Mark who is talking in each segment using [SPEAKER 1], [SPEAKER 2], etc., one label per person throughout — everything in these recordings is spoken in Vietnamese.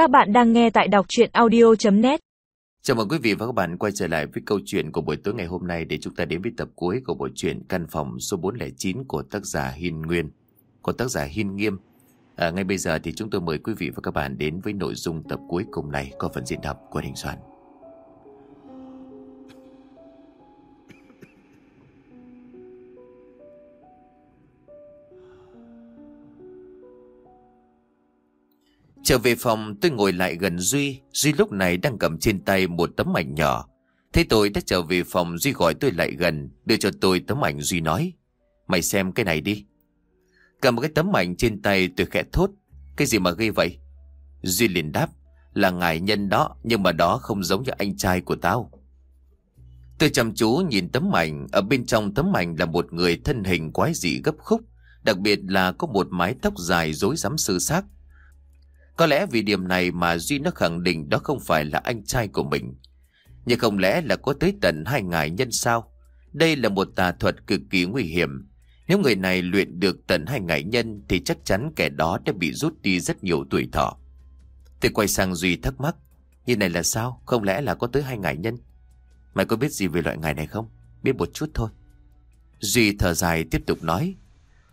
[SPEAKER 1] Các bạn đang nghe tại đọc chuyện audio.net
[SPEAKER 2] Chào mừng quý vị và các bạn quay trở lại với câu chuyện của buổi tối ngày hôm nay để chúng ta đến với tập cuối của bộ truyện Căn phòng số 409 của tác giả Hiên Nguyên, của tác giả Hiên Nghiêm. À, ngay bây giờ thì chúng tôi mời quý vị và các bạn đến với nội dung tập cuối cùng này có phần diễn đọc của Đình Soạn. Trở về phòng, tôi ngồi lại gần Duy. Duy lúc này đang cầm trên tay một tấm ảnh nhỏ. Thấy tôi đã trở về phòng, Duy gọi tôi lại gần, Đưa cho tôi tấm ảnh Duy nói, Mày xem cái này đi. Cầm cái tấm ảnh trên tay, tôi khẽ thốt, Cái gì mà ghê vậy? Duy liền đáp, Là ngài nhân đó, Nhưng mà đó không giống như anh trai của tao. Tôi chăm chú nhìn tấm ảnh, Ở bên trong tấm ảnh là một người thân hình quái dị gấp khúc, Đặc biệt là có một mái tóc dài rối rắm sư xác có lẽ vì điểm này mà Duy nó khẳng định đó không phải là anh trai của mình. Nhưng không lẽ là có tới tận hai ngài nhân sao? Đây là một tà thuật cực kỳ nguy hiểm. Nếu người này luyện được tận hai ngài nhân thì chắc chắn kẻ đó đã bị rút đi rất nhiều tuổi thọ. Tôi quay sang Duy thắc mắc. Như này là sao? Không lẽ là có tới hai ngài nhân? Mày có biết gì về loại ngài này không? Biết một chút thôi. Duy thở dài tiếp tục nói.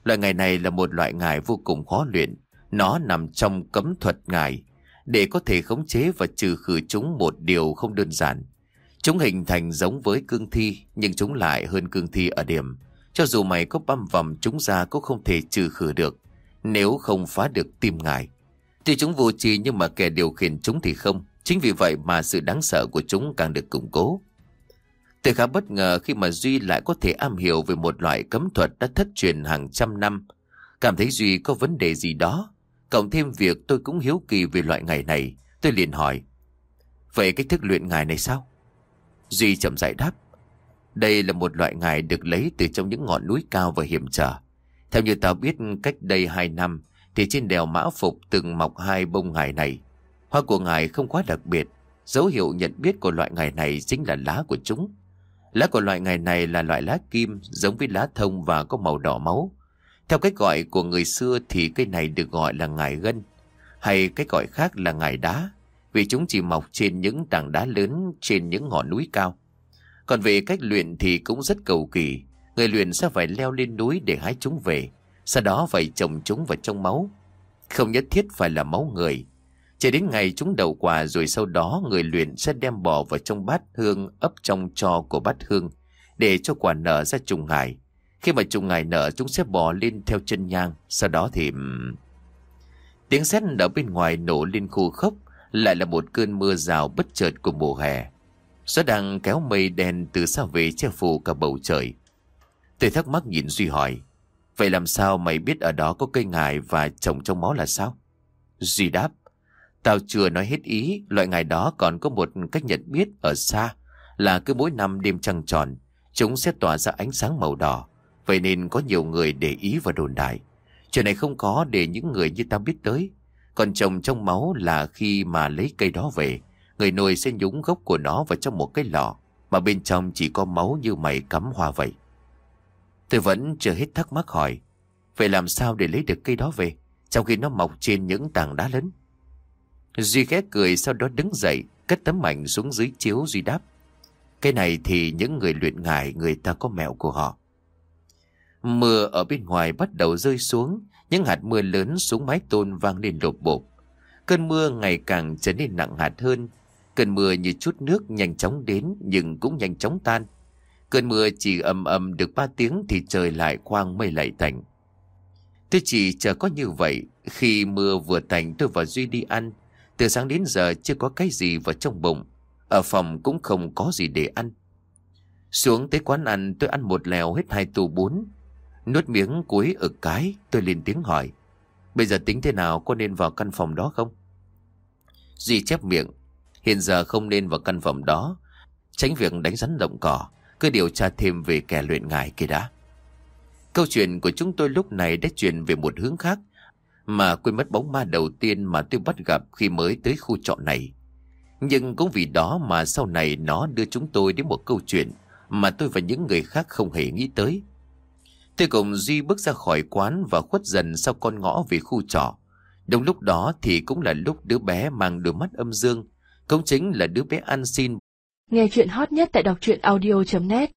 [SPEAKER 2] Loại ngài này là một loại ngài vô cùng khó luyện. Nó nằm trong cấm thuật ngài. Để có thể khống chế và trừ khử chúng một điều không đơn giản. Chúng hình thành giống với cương thi, nhưng chúng lại hơn cương thi ở điểm. Cho dù mày có băm vằm chúng ra cũng không thể trừ khử được, nếu không phá được tim ngài. Tuy chúng vô tri nhưng mà kẻ điều khiển chúng thì không. Chính vì vậy mà sự đáng sợ của chúng càng được củng cố. Tôi khá bất ngờ khi mà Duy lại có thể am hiểu về một loại cấm thuật đã thất truyền hàng trăm năm. Cảm thấy Duy có vấn đề gì đó Cộng thêm việc tôi cũng hiếu kỳ về loại ngài này, Tôi liền hỏi, Vậy cách thức luyện ngài này sao? Duy chậm rãi đáp, Đây là một loại ngài được lấy từ trong những ngọn núi cao và hiểm trở. Theo như tao biết, cách đây hai năm, Thì trên đèo Mã Phục từng mọc hai bông ngài này. Hoa của ngài không quá đặc biệt, Dấu hiệu nhận biết của loại ngài này chính là lá của chúng. Lá của loại ngài này là loại lá kim, Giống với lá thông và có màu đỏ máu theo cách gọi của người xưa thì cây này được gọi là ngải gân, hay cách gọi khác là ngải đá, vì chúng chỉ mọc trên những tảng đá lớn trên những ngọn núi cao. Còn về cách luyện thì cũng rất cầu kỳ, người luyện sẽ phải leo lên núi để hái chúng về, sau đó phải trồng chúng vào trong máu. Không nhất thiết phải là máu người. Chỉ đến ngày chúng đầu quả rồi sau đó người luyện sẽ đem bỏ vào trong bát hương ấp trong cho của bát hương để cho quả nở ra trùng hải. Khi mà trùng ngài nở chúng sẽ bò lên theo chân nhang, Sau đó thì... Tiếng sét ở bên ngoài nổ lên khu khốc, Lại là một cơn mưa rào bất chợt của mùa hè. Gió đang kéo mây đen từ xa về che phủ cả bầu trời. Tôi thắc mắc nhìn Duy hỏi, Vậy làm sao mày biết ở đó có cây ngài và trồng trong máu là sao? Duy đáp, Tao chưa nói hết ý, Loại ngài đó còn có một cách nhận biết ở xa, Là cứ mỗi năm đêm trăng tròn, Chúng sẽ tỏa ra ánh sáng màu đỏ. Vậy nên có nhiều người để ý và đồn đại. Chuyện này không có để những người như ta biết tới. Còn trồng trong máu là khi mà lấy cây đó về, người nuôi sẽ nhúng gốc của nó vào trong một cái lọ, mà bên trong chỉ có máu như mày cắm hoa vậy. Tôi vẫn chưa hết thắc mắc hỏi, vậy làm sao để lấy được cây đó về, trong khi nó mọc trên những tảng đá lớn? Duy khẽ cười sau đó đứng dậy, cất tấm ảnh xuống dưới chiếu Duy đáp. Cái này thì những người luyện ngải người ta có mẹo của họ. Mưa ở bên ngoài bắt đầu rơi xuống, những hạt mưa lớn xuống mái tôn vang lên lộp bộp. Cơn mưa ngày càng trở nên nặng hạt hơn. Cơn mưa như chút nước nhanh chóng đến nhưng cũng nhanh chóng tan. Cơn mưa chỉ ầm ầm được ba tiếng thì trời lại quang mây lại tạnh. Tôi chỉ chờ có như vậy, khi mưa vừa tạnh tôi và Duy đi ăn. Từ sáng đến giờ chưa có cái gì vào trong bụng. Ở phòng cũng không có gì để ăn. Xuống tới quán ăn tôi ăn một lèo hết hai tù bún. Nuốt miếng cuối ực cái, tôi lên tiếng hỏi. Bây giờ tính thế nào có nên vào căn phòng đó không? Duy chép miệng. Hiện giờ không nên vào căn phòng đó. Tránh việc đánh rắn động cỏ. Cứ điều tra thêm về kẻ luyện ngài kia đã. Câu chuyện của chúng tôi lúc này đã chuyển về một hướng khác. Mà quên mất bóng ma đầu tiên mà tôi bắt gặp khi mới tới khu trọ này. Nhưng cũng vì đó mà sau này nó đưa chúng tôi đến một câu chuyện mà tôi và những người khác không hề nghĩ tới. Tôi cùng Duy bước ra khỏi quán và khuất dần sau con ngõ về khu trọ. Đúng lúc đó thì cũng là lúc đứa bé mang đôi mắt âm dương, cũng chính là đứa bé ăn xin.
[SPEAKER 3] Nghe chuyện hot nhất tại đọc truyện audio.net